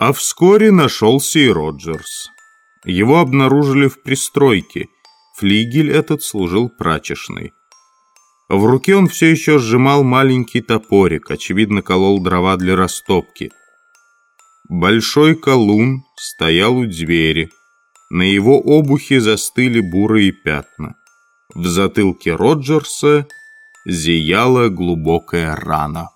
А вскоре нашелся и Роджерс. Его обнаружили в пристройке. Флигель этот служил прачечной. В руке он все еще сжимал маленький топорик, очевидно, колол дрова для растопки. Большой колун стоял у двери. На его обухе застыли бурые пятна. В затылке Роджерса зияла глубокая рана.